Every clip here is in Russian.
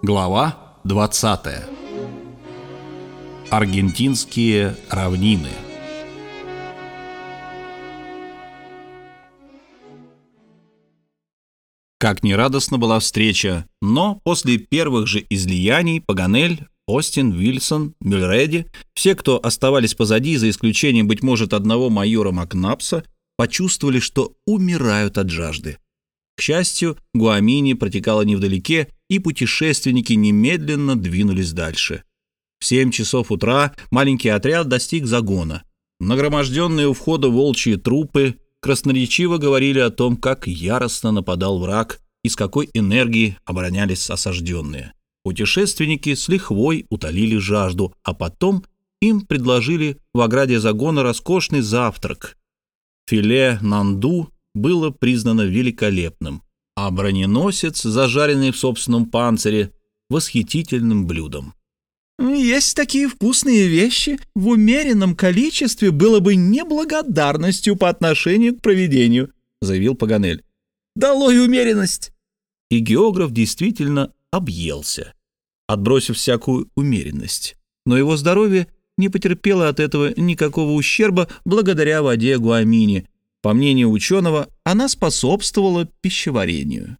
Глава 20. Аргентинские равнины. Как нерадостна была встреча, но после первых же излияний Паганель, Остин, Вильсон, Мюльреди, все, кто оставались позади, за исключением, быть может, одного майора Макнапса, почувствовали, что умирают от жажды. К счастью, Гуамини протекала невдалеке, и путешественники немедленно двинулись дальше. В 7 часов утра маленький отряд достиг загона. Нагроможденные у входа волчьи трупы красноречиво говорили о том, как яростно нападал враг и с какой энергией оборонялись осажденные. Путешественники с лихвой утолили жажду, а потом им предложили в ограде загона роскошный завтрак. Филе нанду было признано великолепным, а броненосец, зажаренный в собственном панцире, восхитительным блюдом. «Есть такие вкусные вещи, в умеренном количестве было бы неблагодарностью по отношению к проведению», — заявил Паганель. «Долой умеренность!» И географ действительно объелся, отбросив всякую умеренность. Но его здоровье не потерпело от этого никакого ущерба благодаря воде Гуамини, по мнению ученого, она способствовала пищеварению.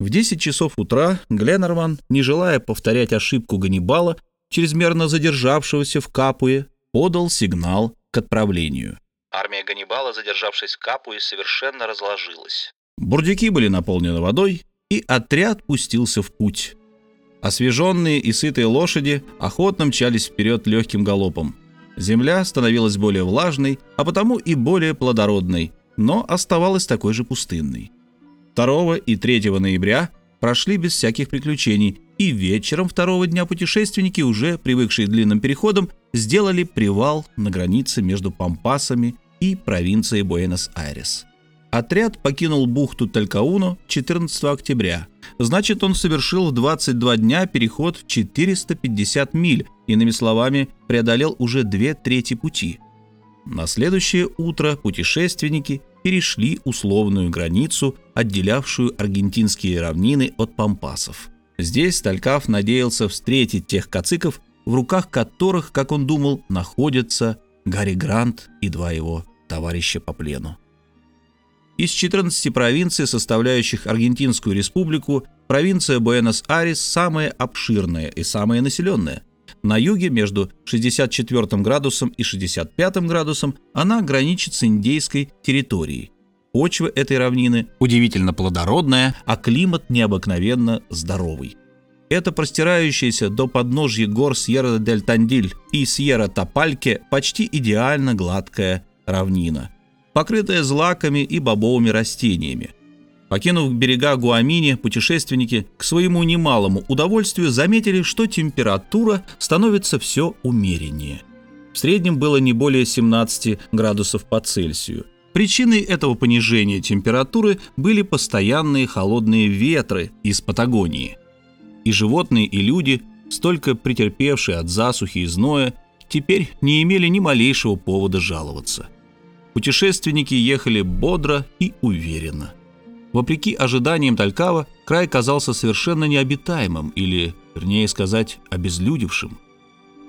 В 10 часов утра Гленнерман, не желая повторять ошибку Ганнибала, чрезмерно задержавшегося в Капуе, подал сигнал к отправлению. Армия Ганнибала, задержавшись в Капуе, совершенно разложилась. Бурдюки были наполнены водой, и отряд пустился в путь. Освеженные и сытые лошади охотно мчались вперед легким галопом. Земля становилась более влажной, а потому и более плодородной, но оставалась такой же пустынной. 2 и 3 ноября прошли без всяких приключений, и вечером второго дня путешественники, уже привыкшие длинным переходам, сделали привал на границе между Пампасами и провинцией Буэнос-Айрес. Отряд покинул бухту Талькауно 14 октября. Значит, он совершил в 22 дня переход в 450 миль, иными словами, преодолел уже две трети пути. На следующее утро путешественники перешли условную границу, отделявшую аргентинские равнины от пампасов. Здесь Талькав надеялся встретить тех кациков, в руках которых, как он думал, находятся Гарри Грант и два его товарища по плену. Из 14 провинций, составляющих Аргентинскую республику, провинция Буэнос-Айрес самая обширная и самая населенная. На юге между 64 градусом и 65 градусом она граничит с индейской территорией. Почва этой равнины удивительно плодородная, а климат необыкновенно здоровый. Это простирающаяся до подножья гор Сьерра-дель-Тандиль и Сьерра-Топальке почти идеально гладкая равнина – покрытая злаками и бобовыми растениями. Покинув берега Гуамини, путешественники к своему немалому удовольствию заметили, что температура становится все умереннее. В среднем было не более 17 градусов по Цельсию. Причиной этого понижения температуры были постоянные холодные ветры из Патагонии. И животные, и люди, столько претерпевшие от засухи и зноя, теперь не имели ни малейшего повода жаловаться – Путешественники ехали бодро и уверенно. Вопреки ожиданиям Талькава, край казался совершенно необитаемым или, вернее сказать, обезлюдевшим.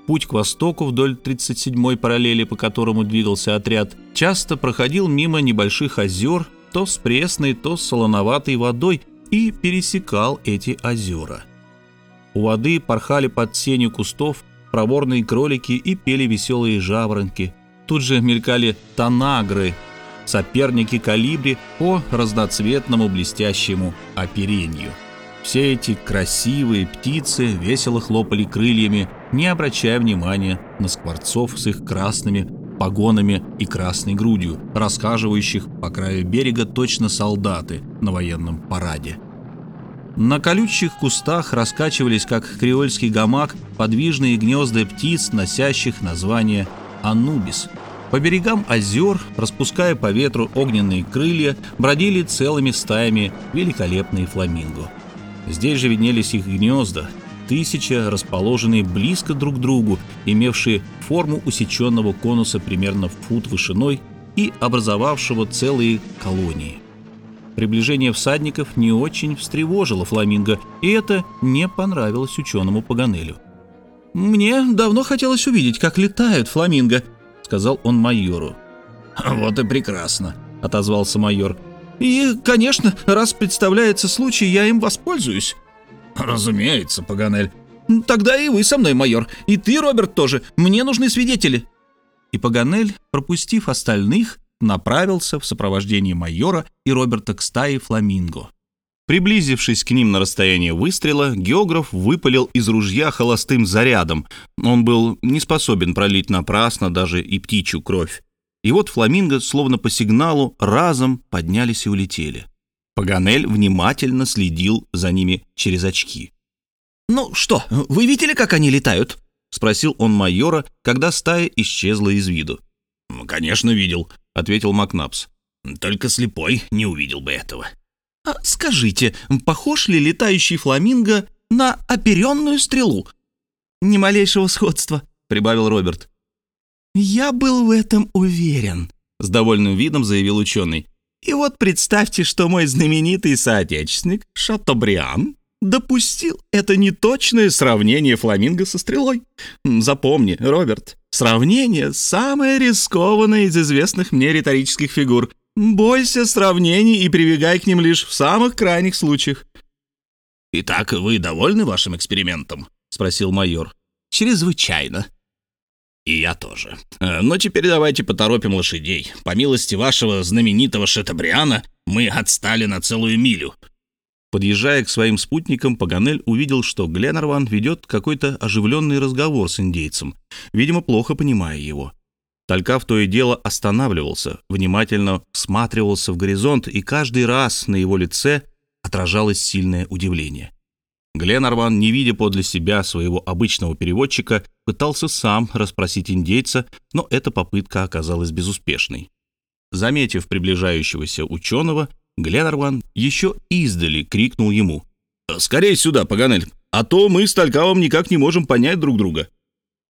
Путь к востоку вдоль 37-й параллели, по которому двигался отряд, часто проходил мимо небольших озер, то с пресной, то с солоноватой водой, и пересекал эти озера. У воды порхали под сенью кустов проворные кролики и пели веселые жаворонки, Тут же мелькали танагры, соперники калибри по разноцветному блестящему оперению. Все эти красивые птицы весело хлопали крыльями, не обращая внимания на скворцов с их красными погонами и красной грудью, рассказывающих по краю берега точно солдаты на военном параде. На колючих кустах раскачивались, как креольский гамак, подвижные гнезда птиц, носящих название Анубис. По берегам озер, распуская по ветру огненные крылья, бродили целыми стаями великолепные фламинго. Здесь же виднелись их гнезда, тысяча, расположенные близко друг к другу, имевшие форму усеченного конуса примерно в фут вышиной и образовавшего целые колонии. Приближение всадников не очень встревожило фламинго, и это не понравилось ученому Паганелю. «Мне давно хотелось увидеть, как летают фламинго», — сказал он майору. «Вот и прекрасно», — отозвался майор. «И, конечно, раз представляется случай, я им воспользуюсь». «Разумеется, Паганель». «Тогда и вы со мной, майор, и ты, Роберт, тоже. Мне нужны свидетели». И Паганель, пропустив остальных, направился в сопровождении майора и Роберта к стае фламинго. Приблизившись к ним на расстояние выстрела, географ выпалил из ружья холостым зарядом. Он был не способен пролить напрасно даже и птичью кровь. И вот фламинго, словно по сигналу, разом поднялись и улетели. Паганель внимательно следил за ними через очки. «Ну что, вы видели, как они летают?» — спросил он майора, когда стая исчезла из виду. «Конечно, видел», — ответил Макнапс. «Только слепой не увидел бы этого». «А скажите, похож ли летающий фламинго на оперенную стрелу?» «Ни малейшего сходства», — прибавил Роберт. «Я был в этом уверен», — с довольным видом заявил ученый. «И вот представьте, что мой знаменитый соотечественник Шатобриан допустил это неточное сравнение фламинго со стрелой. Запомни, Роберт, сравнение — самое рискованное из известных мне риторических фигур. Бойся сравнений и прибегай к ним лишь в самых крайних случаях. «Итак, вы довольны вашим экспериментом?» — спросил майор. «Чрезвычайно», и я тоже. Э, но теперь давайте поторопим лошадей. По милости вашего знаменитого Шатабриана мы отстали на целую милю. Подъезжая к своим спутникам, Паганель увидел, что Гленнерван ведет какой-то оживленный разговор с индейцем, видимо, плохо понимая его. Талькав то и дело останавливался, внимательно всматривался в горизонт, и каждый раз на его лице отражалось сильное удивление. Гленарван, не видя подле себя своего обычного переводчика, пытался сам расспросить индейца, но эта попытка оказалась безуспешной. Заметив приближающегося ученого, Гленарван еще издали крикнул ему. «Скорей сюда, Паганель, а то мы с Талькавом никак не можем понять друг друга».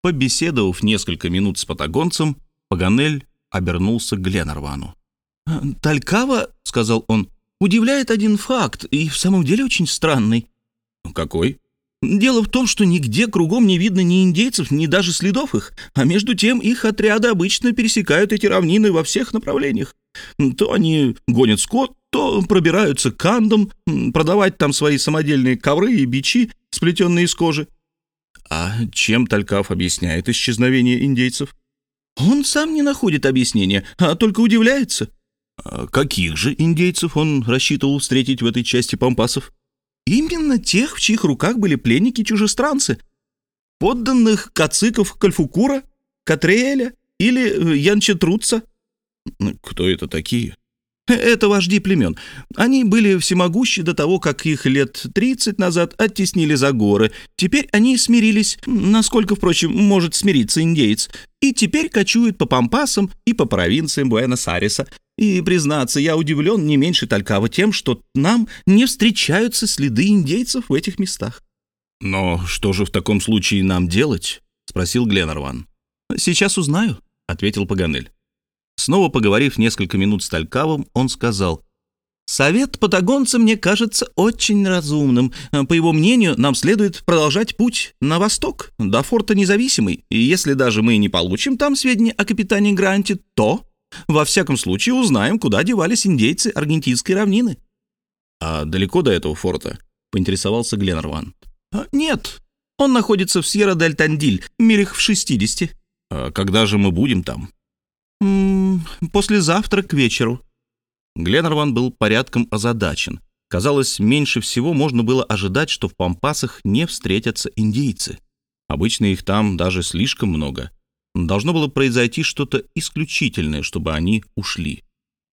Побеседовав несколько минут с патагонцем, Паганель обернулся к Гленарвану. «Талькава, — сказал он, — удивляет один факт, и в самом деле очень странный. «Какой?» Дело в том, что нигде кругом не видно ни индейцев, ни даже следов их, а между тем их отряды обычно пересекают эти равнины во всех направлениях. То они гонят скот, то пробираются к андам, продавать там свои самодельные ковры и бичи, сплетенные из кожи. А чем Талькав объясняет исчезновение индейцев? Он сам не находит объяснения, а только удивляется. А каких же индейцев он рассчитывал встретить в этой части пампасов? Именно тех, в чьих руках были пленники-чужестранцы, подданных кациков Кальфукура, Катриэля или э, Янчетруца. Кто это такие? Это вожди племен. Они были всемогущи до того, как их лет 30 назад оттеснили за горы. Теперь они смирились, насколько, впрочем, может смириться индеец, и теперь кочуют по пампасам и по провинциям Буэнос-Айреса, и, признаться, я удивлен не меньше Талькава тем, что нам не встречаются следы индейцев в этих местах. «Но что же в таком случае нам делать?» — спросил Гленнерван. «Сейчас узнаю», — ответил Паганель. Снова поговорив несколько минут с Талькавом, он сказал, «Совет патагонца мне кажется очень разумным. По его мнению, нам следует продолжать путь на восток, до форта Независимый, и если даже мы не получим там сведения о капитане Гранте, то во всяком случае, узнаем, куда девались индейцы аргентинской равнины». «А далеко до этого форта?» — поинтересовался Гленнерван. А, «Нет, он находится в Сьерра-дель-Тандиль, милях в 60. «А когда же мы будем там?» «М -м, «Послезавтра к вечеру». Гленнерван был порядком озадачен. Казалось, меньше всего можно было ожидать, что в Пампасах не встретятся индейцы. Обычно их там даже слишком много. Должно было произойти что-то исключительное, чтобы они ушли.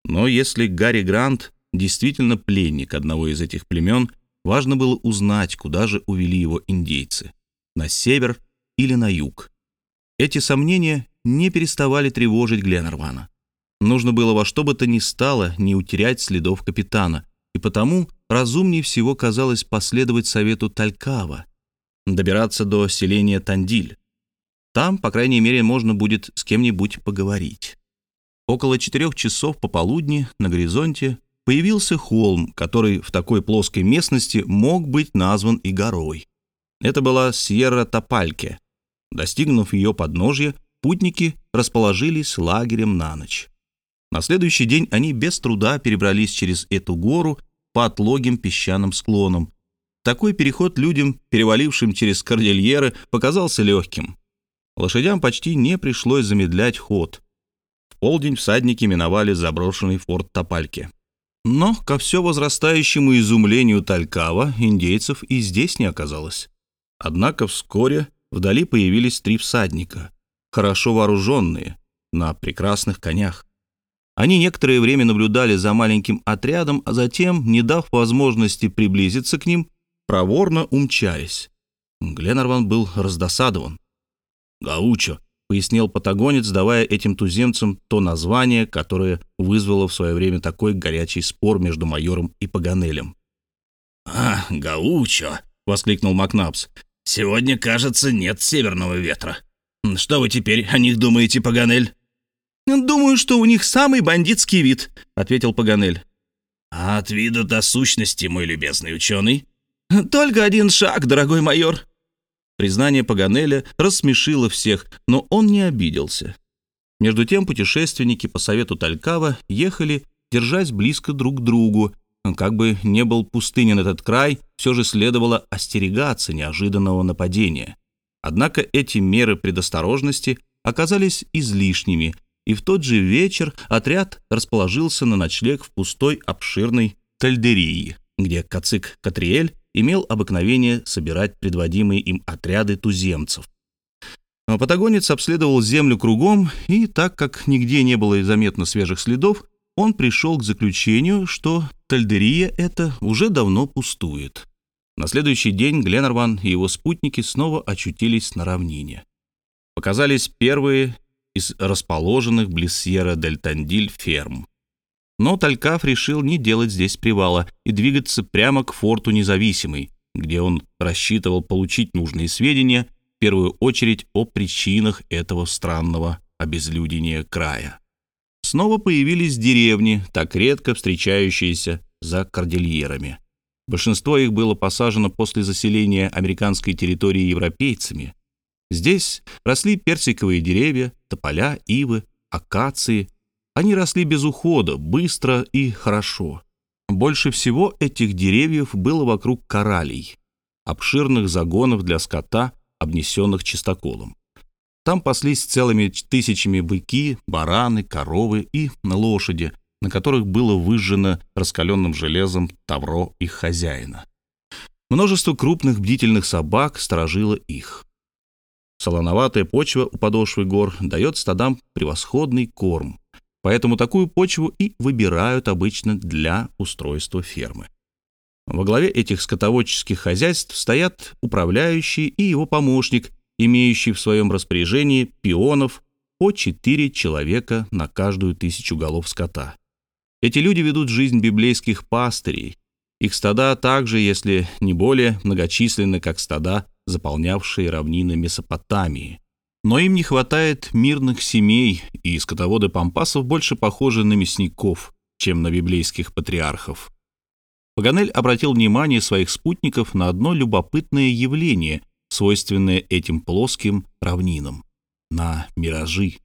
Но если Гарри Грант действительно пленник одного из этих племен, важно было узнать, куда же увели его индейцы — на север или на юг. Эти сомнения не переставали тревожить Гленнервана. Нужно было во что бы то ни стало не утерять следов капитана, и потому разумнее всего казалось последовать совету Талькава, добираться до селения Тандиль. Там, по крайней мере, можно будет с кем-нибудь поговорить. Около четырех часов пополудни на горизонте появился холм, который в такой плоской местности мог быть назван и горой. Это была Сьерра-Топальке. Достигнув ее подножья, путники расположились лагерем на ночь. На следующий день они без труда перебрались через эту гору по отлогим песчаным склонам. Такой переход людям, перевалившим через кордильеры, показался легким. Лошадям почти не пришлось замедлять ход. В полдень всадники миновали заброшенный форт Топальки. Но, ко все возрастающему изумлению Талькава, индейцев и здесь не оказалось. Однако вскоре вдали появились три всадника, хорошо вооруженные, на прекрасных конях. Они некоторое время наблюдали за маленьким отрядом, а затем, не дав возможности приблизиться к ним, проворно умчались. Гленарван был раздосадован. «Гаучо», — пояснил патагонец, давая этим туземцам то название, которое вызвало в свое время такой горячий спор между майором и Паганелем. «А, Гаучо!» — воскликнул Макнапс. «Сегодня, кажется, нет северного ветра. Что вы теперь о них думаете, Паганель?» «Думаю, что у них самый бандитский вид», — ответил Паганель. «А от вида до сущности, мой любезный ученый?» «Только один шаг, дорогой майор». Признание Паганеля рассмешило всех, но он не обиделся. Между тем путешественники по совету Талькава ехали, держась близко друг к другу. Как бы не был пустынен этот край, все же следовало остерегаться неожиданного нападения. Однако эти меры предосторожности оказались излишними, и в тот же вечер отряд расположился на ночлег в пустой обширной тальдерии, где Кацик Катриэль имел обыкновение собирать предводимые им отряды туземцев. Патагонец обследовал землю кругом, и так как нигде не было заметно свежих следов, он пришел к заключению, что Тальдерия эта уже давно пустует. На следующий день Гленнерван и его спутники снова очутились на равнине. Показались первые из расположенных близ Сьерра-дель-Тандиль ферм. Но Талькав решил не делать здесь привала и двигаться прямо к форту Независимый, где он рассчитывал получить нужные сведения, в первую очередь о причинах этого странного обезлюдения края. Снова появились деревни, так редко встречающиеся за кордильерами. Большинство их было посажено после заселения американской территории европейцами. Здесь росли персиковые деревья, тополя, ивы, акации, они росли без ухода, быстро и хорошо. Больше всего этих деревьев было вокруг коралей, обширных загонов для скота, обнесенных чистоколом. Там паслись целыми тысячами быки, бараны, коровы и лошади, на которых было выжжено раскаленным железом тавро их хозяина. Множество крупных бдительных собак сторожило их. Солоноватая почва у подошвы гор дает стадам превосходный корм. Поэтому такую почву и выбирают обычно для устройства фермы. Во главе этих скотоводческих хозяйств стоят управляющий и его помощник, имеющий в своем распоряжении пионов по 4 человека на каждую тысячу голов скота. Эти люди ведут жизнь библейских пастырей. Их стада также, если не более многочисленны, как стада, заполнявшие равнины Месопотамии. Но им не хватает мирных семей, и скотоводы пампасов больше похожи на мясников, чем на библейских патриархов. Паганель обратил внимание своих спутников на одно любопытное явление, свойственное этим плоским равнинам — на миражи.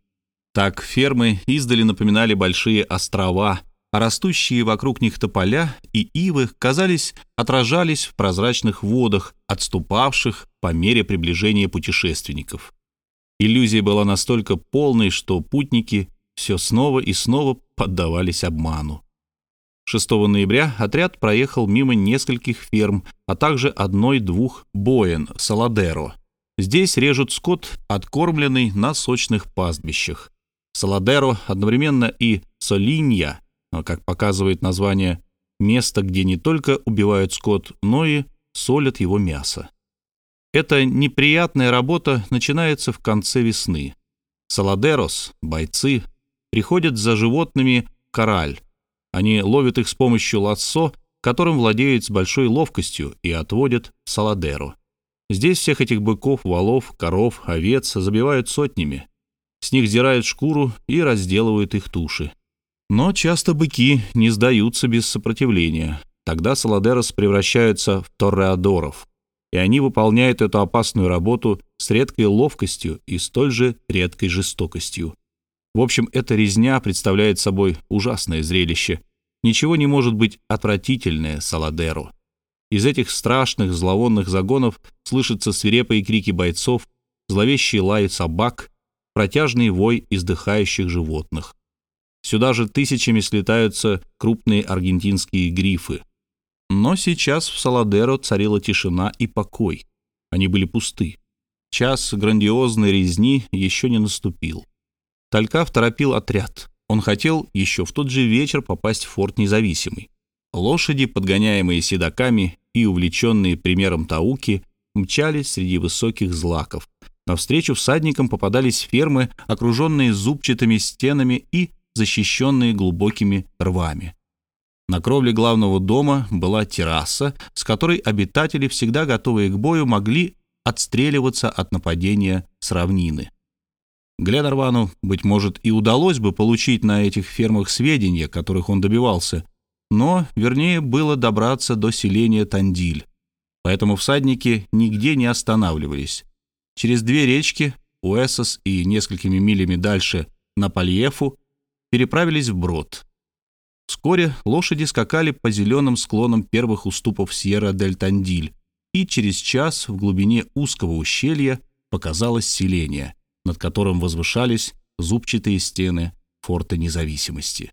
Так фермы издали напоминали большие острова, а растущие вокруг них тополя и ивы, казались, отражались в прозрачных водах, отступавших по мере приближения путешественников. Иллюзия была настолько полной, что путники все снова и снова поддавались обману. 6 ноября отряд проехал мимо нескольких ферм, а также одной-двух боен Саладеро. Здесь режут скот, откормленный на сочных пастбищах. Саладеро одновременно и Солинья, как показывает название, место, где не только убивают скот, но и солят его мясо. Эта неприятная работа начинается в конце весны. Саладерос, бойцы, приходят за животными кораль. Они ловят их с помощью лассо, которым владеют с большой ловкостью, и отводят в Саладеру. Здесь всех этих быков, валов, коров, овец забивают сотнями. С них сдирают шкуру и разделывают их туши. Но часто быки не сдаются без сопротивления. Тогда Саладерос превращаются в торреадоров, и они выполняют эту опасную работу с редкой ловкостью и столь же редкой жестокостью. В общем, эта резня представляет собой ужасное зрелище. Ничего не может быть отвратительнее Саладеру. Из этих страшных зловонных загонов слышатся свирепые крики бойцов, зловещий лай собак, протяжный вой издыхающих животных. Сюда же тысячами слетаются крупные аргентинские грифы. Но сейчас в Саладеро царила тишина и покой. Они были пусты. Час грандиозной резни еще не наступил. Талькав торопил отряд. Он хотел еще в тот же вечер попасть в форт Независимый. Лошади, подгоняемые седаками и увлеченные примером Тауки, мчались среди высоких злаков. Навстречу всадникам попадались фермы, окруженные зубчатыми стенами и защищенные глубокими рвами. На кровле главного дома была терраса, с которой обитатели, всегда готовые к бою, могли отстреливаться от нападения с равнины. Гленарвану, быть может, и удалось бы получить на этих фермах сведения, которых он добивался, но, вернее, было добраться до селения Тандиль. Поэтому всадники нигде не останавливались. Через две речки, Уэссос и несколькими милями дальше, на Пальефу, переправились в брод. Вскоре лошади скакали по зеленым склонам первых уступов Сьерра-дель-Тандиль, и через час в глубине узкого ущелья показалось селение, над которым возвышались зубчатые стены форта независимости.